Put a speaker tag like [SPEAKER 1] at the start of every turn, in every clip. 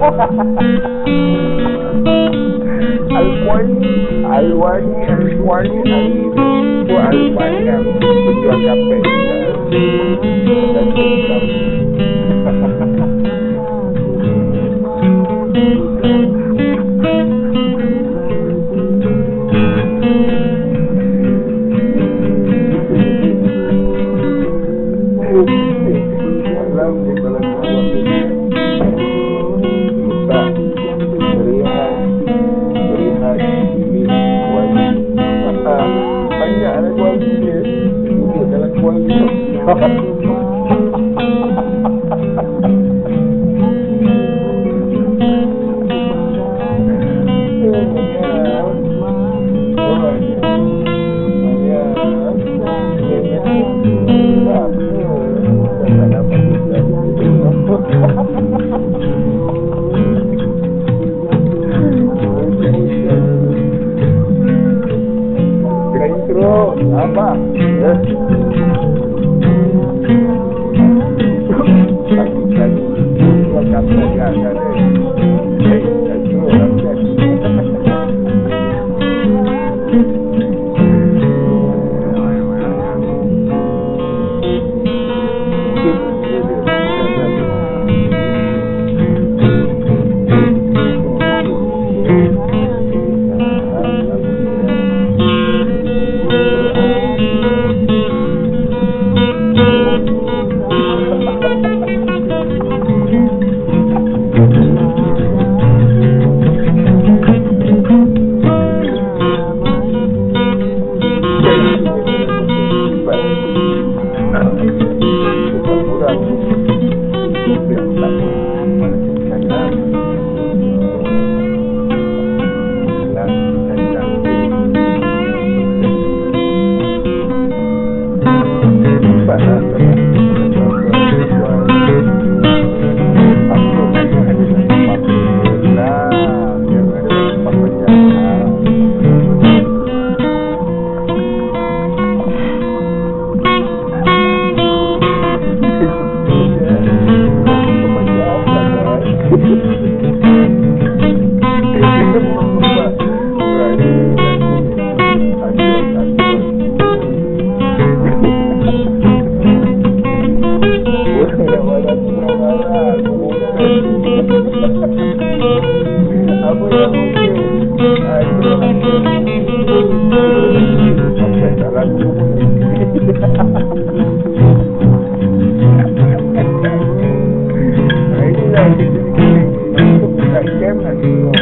[SPEAKER 1] I'll warn you, I'll warn you, I'll warn you, I'll warn you, I'll warn you, I'll warn you, I'll warn you, I'll warn you, I'll warn you, Okay. Apa yang you.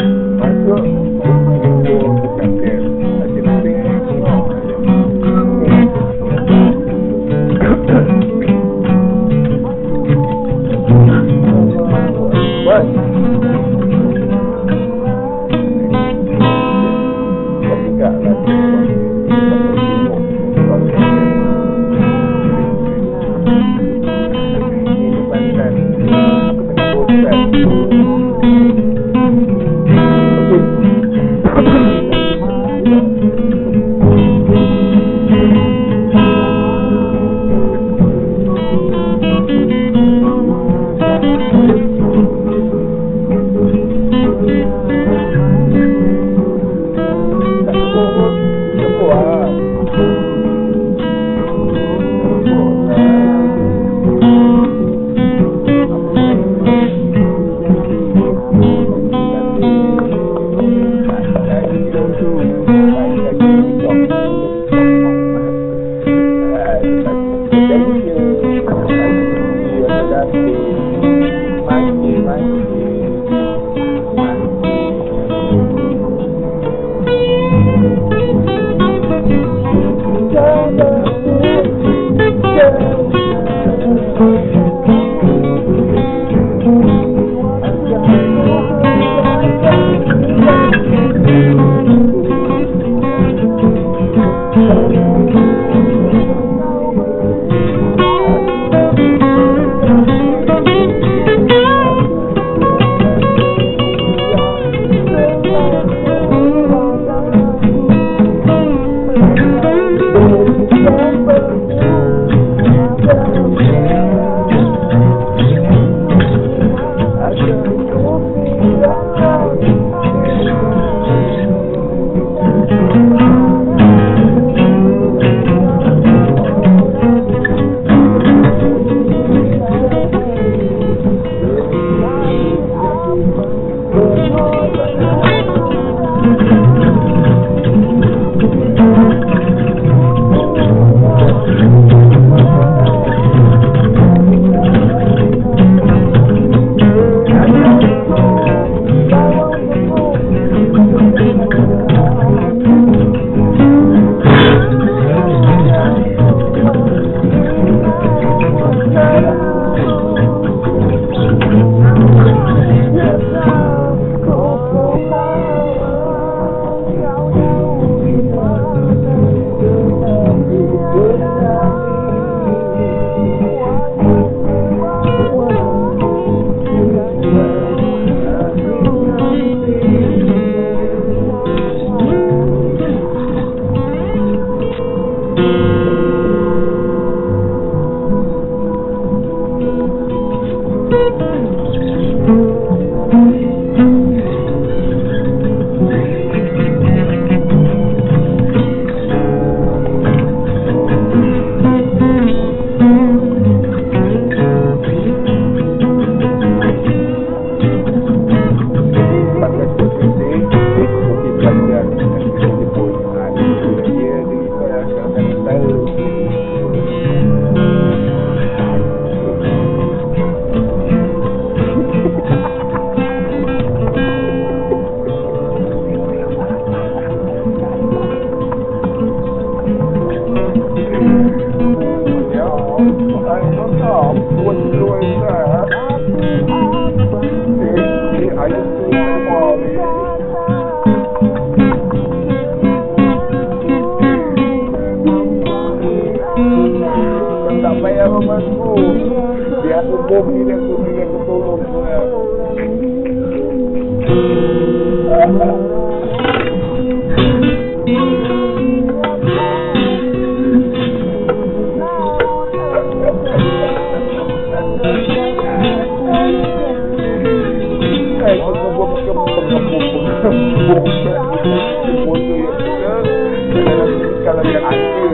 [SPEAKER 1] kalau yang aku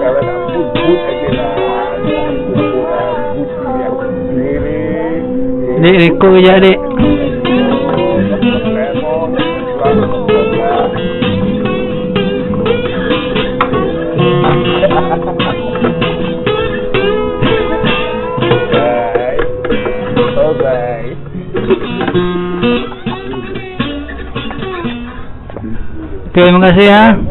[SPEAKER 1] kalau. Ha ha ha.
[SPEAKER 2] Okay, terima kasih ya.